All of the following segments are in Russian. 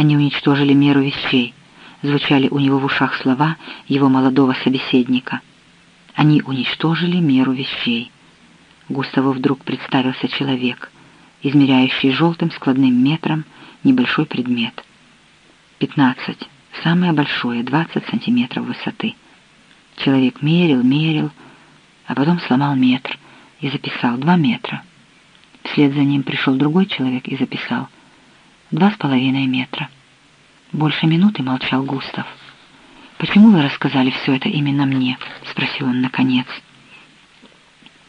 Они уничтожили меру вещей. Звучали у него в ушах слова его молодого собеседника. Они уничтожили меру вещей. Густаву вдруг представился человек, измеряющий желтым складным метром небольшой предмет. Пятнадцать. Самое большое, двадцать сантиметров высоты. Человек мерил, мерил, а потом сломал метр и записал два метра. Вслед за ним пришел другой человек и записал два с половиной метра. Больше минуты молчал Густав. «Почему вы рассказали все это именно мне?» — спросил он наконец.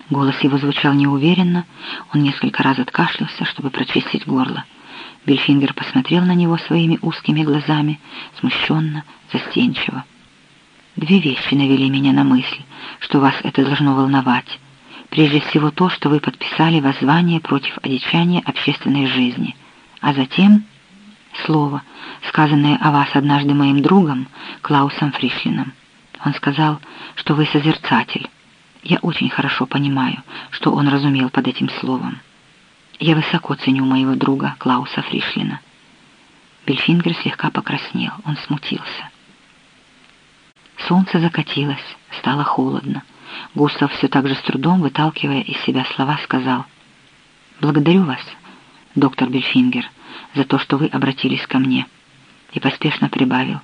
Голос его звучал неуверенно, он несколько раз откашлялся, чтобы прочистить горло. Бельфингер посмотрел на него своими узкими глазами, смущенно, застенчиво. «Две вещи навели меня на мысль, что вас это должно волновать. Прежде всего то, что вы подписали воззвание против одичания общественной жизни, а затем слово, сказанное о вас однажды моим другом Клаусом Фришлином. Он сказал, что вы созерцатель. Я очень хорошо понимаю, что он разумел под этим словом. Я высоко ценю моего друга Клауса Фришлина. Бельфингер слегка покраснел, он смутился. Солнце закатилось, стало холодно. Густав все так же с трудом, выталкивая из себя слова, сказал «Благодарю вас, доктор Бельфингер, за то, что вы обратились ко мне». И поспешно прибавил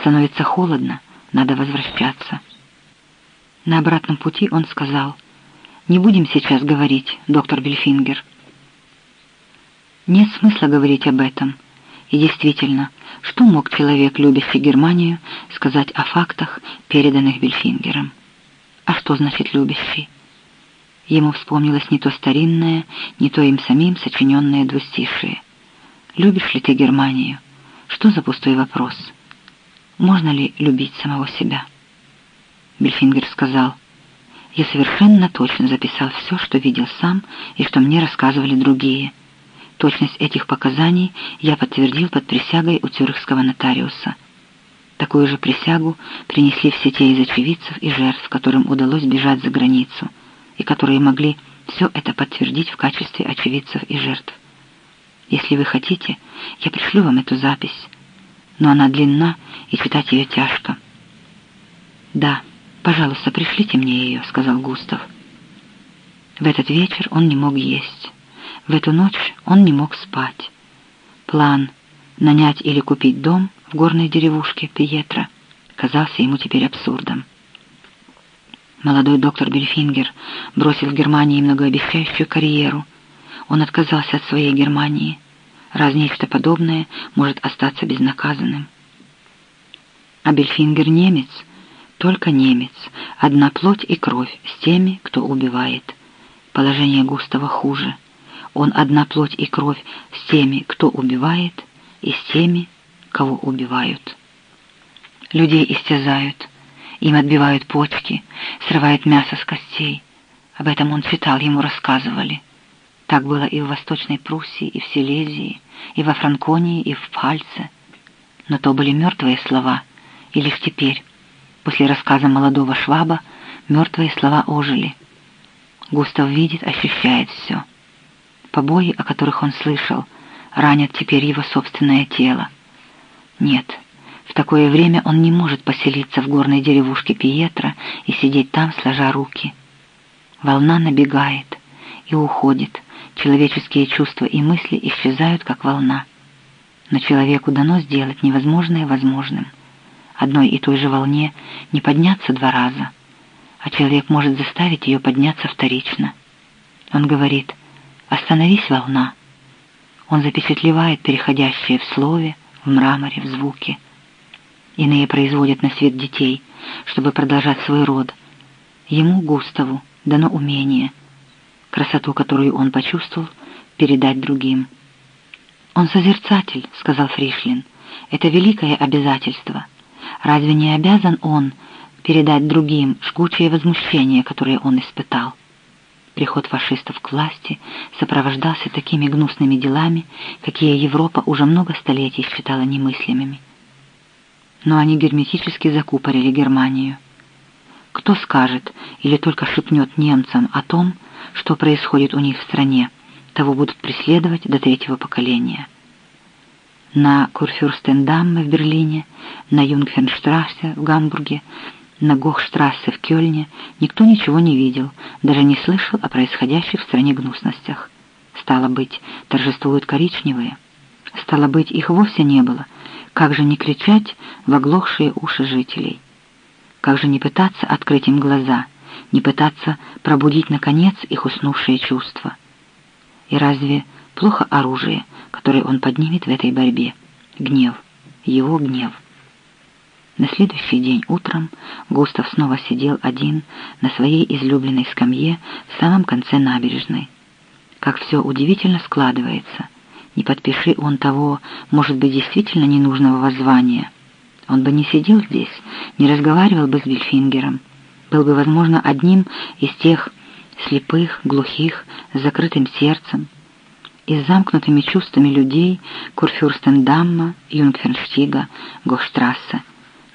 «Становится холодно, надо возвращаться». На обратном пути он сказал «Не будем сейчас говорить, доктор Бельфингер». Нет смысла говорить об этом. И действительно, что мог человек, любящий Германию, сказать о фактах, переданных Бельфингером? А что значит «любящий»? Ему вспомнилось не то старинное, не то им самим сочиненное двустишие. «Любишь ли ты Германию?» Что за пустой вопрос? Можно ли любить самого себя? Бельфингер сказал, «Я совершенно точно записал все, что видел сам и что мне рассказывали другие. Точность этих показаний я подтвердил под присягой у цюрихского нотариуса». Такую же присягу принесли все те из очевидцев и жертв, которым удалось бежать за границу, и которые могли все это подтвердить в качестве очевидцев и жертв. Если вы хотите, я пришлю вам эту запись, но она длинна, и читать ее тяжко. «Да, пожалуйста, пришлите мне ее», — сказал Густав. В этот вечер он не мог есть. В эту ночь он не мог спать. План нанять или купить дом — в горной деревушке Пьетро казался ему теперь абсурдом. Молодой доктор Бельфингер бросил в Германии многообещающую карьеру. Он отказался от своей Германии. Раз нечто подобное может остаться безнаказанным. А Бельфингер немец, только немец, одна плоть и кровь с теми, кто убивает. Положение Густава хуже. Он одна плоть и кровь с теми, кто убивает, и с теми, кого убивают. Людей истязают, им отбивают почки, срывают мясо с костей. Об этом он читал, ему рассказывали. Так было и в Восточной Пруссии, и в Силезии, и во Франконии, и в Пфальце. Но то были мертвые слова, и лишь теперь, после рассказа молодого шваба, мертвые слова ожили. Густав видит, ощущает все. Побои, о которых он слышал, ранят теперь его собственное тело. Нет, в такое время он не может поселиться в горной деревушке Пьетро и сидеть там, сложа руки. Волна набегает и уходит, человеческие чувства и мысли исчезают, как волна. Но человеку дано сделать невозможное возможным. Одной и той же волне не подняться два раза, а человек может заставить ее подняться вторично. Он говорит «Остановись, волна». Он запечатлевает переходящее в слове, в мраморе, в звуке. Иные производят на свет детей, чтобы продолжать свой род. Ему, Густаву, дано умение, красоту, которую он почувствовал, передать другим. «Он созерцатель», — сказал Фришлин. «Это великое обязательство. Разве не обязан он передать другим жгучее возмущение, которое он испытал?» Приход фашистов к власти сопровождался такими гнусными делами, какие Европа уже много столетий считала немыслимыми. Но они герметически закупорили Германию. Кто скажет или только шепнет немцам о том, что происходит у них в стране, того будут преследовать до третьего поколения. на Курфюрстендамме в Берлине, на Юнгфернштрассе в Гамбурге, на Гохштрассе в Кёльне никто ничего не видел, даже не слышал о происходящих в стране гнусностях. Стало быть, торжествуют коричневые. Стало быть, их вовсе не было. Как же не кричать в оглохшие уши жителей? Как же не пытаться открыть им глаза, не пытаться пробудить, наконец, их уснувшие чувства? И разве плохо оружие, которое он поднимет в этой борьбе? Гнев, его гнев. На следующий день утром Густав снова сидел один на своей излюбленной скамье в самом конце набережной. Как все удивительно складывается. Не подпиши он того, может быть, действительно ненужного воззвания. Он бы не сидел здесь, не разговаривал бы с Бельфингером. Был бы, возможно, одним из тех слепых, глухих, с закрытым сердцем и с замкнутыми чувствами людей Курфюрстендамма, Юнгфернштига, Гохштрассе,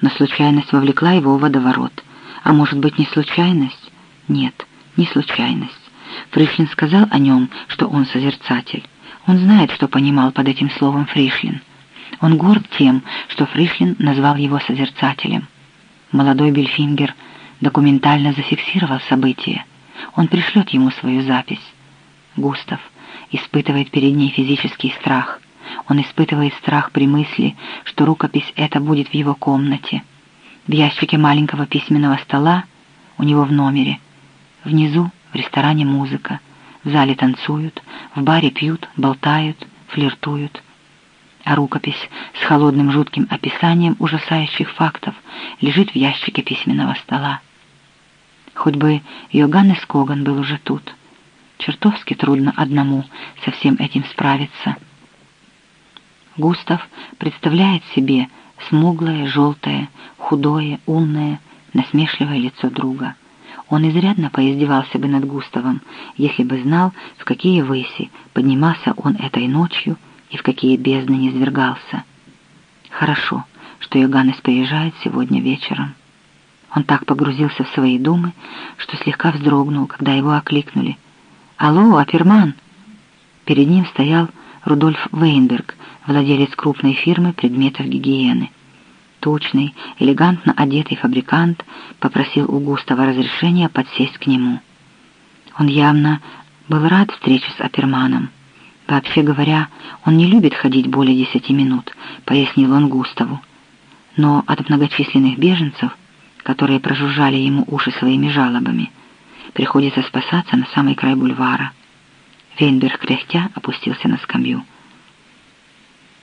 но случайность вовлекла его в водоворот. А может быть, не случайность? Нет, не случайность. Фришлин сказал о нем, что он созерцатель. Он знает, что понимал под этим словом Фришлин. Он горд тем, что Фришлин назвал его созерцателем. Молодой Бельфингер документально зафиксировал событие. Он пришлет ему свою запись. Густав испытывает перед ней физический страх – он испытывает страх при мысли, что рукопись эта будет в его комнате. В ящике маленького письменного стола у него в номере. Внизу в ресторане музыка. Зале танцуют, в баре пьют, болтают, флиртуют. А рукопись с холодным жутким описанием ужасающих фактов лежит в ящике письменного стола. Хоть бы Йоганнес Коган был уже тут. Чертовски трудно одному со всем этим справиться. Густав представляет себе смуглое, желтое, худое, умное, насмешливое лицо друга. Он изрядно поиздевался бы над Густавом, если бы знал, в какие выси поднимался он этой ночью и в какие бездны низвергался. Хорошо, что Йоганнес приезжает сегодня вечером. Он так погрузился в свои думы, что слегка вздрогнул, когда его окликнули. «Алло, Аперман!» Перед ним стоял Рудольф Вейнберг, владелец крупной фирмы предметов гигиены. Тучный, элегантно одетый фабрикант попросил у Густава разрешения подсесть к нему. Он явно был рад встрече с Аперманом. Вообще говоря, он не любит ходить более десяти минут, пояснил он Густаву. Но от многочисленных беженцев, которые прожужжали ему уши своими жалобами, приходится спасаться на самый край бульвара. Вейнберг кряхтя опустился на скамью.